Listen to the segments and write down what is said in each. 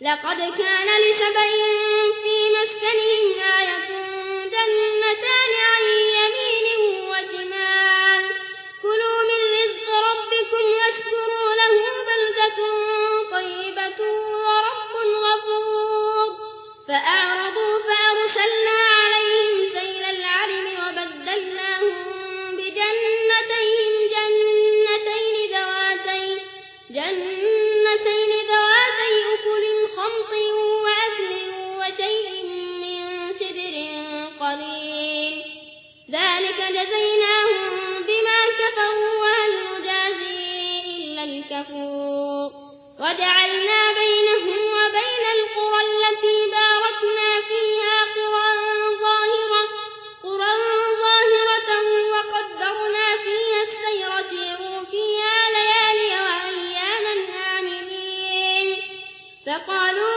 لقد كان لسبأ في مسكنهم آية جنتان عن يمين وشمال. كلوا من رزق ربكم واشكروا له بلدة طيبة ورب غفور. فأعرضوا فأرسلنا عليهم سيل العرم وبدلناهم بجنتين جنتين ذواتي جنتين ذلك جزيناهم بما كفروا وهل نجازي إلا الكفور. وجعلنا بينهم وبين القرى التي باركنا فيها قرى ظاهرة, قرى ظاهرة وقدرنا فيها السير سيروا فيها ليالي وأياما آمنين. فقالوا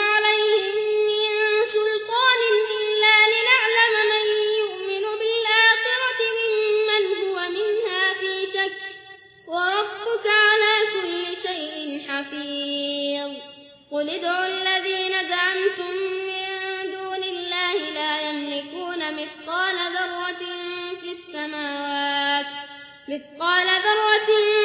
مثقال ذرة في السماوات مثقال ذرة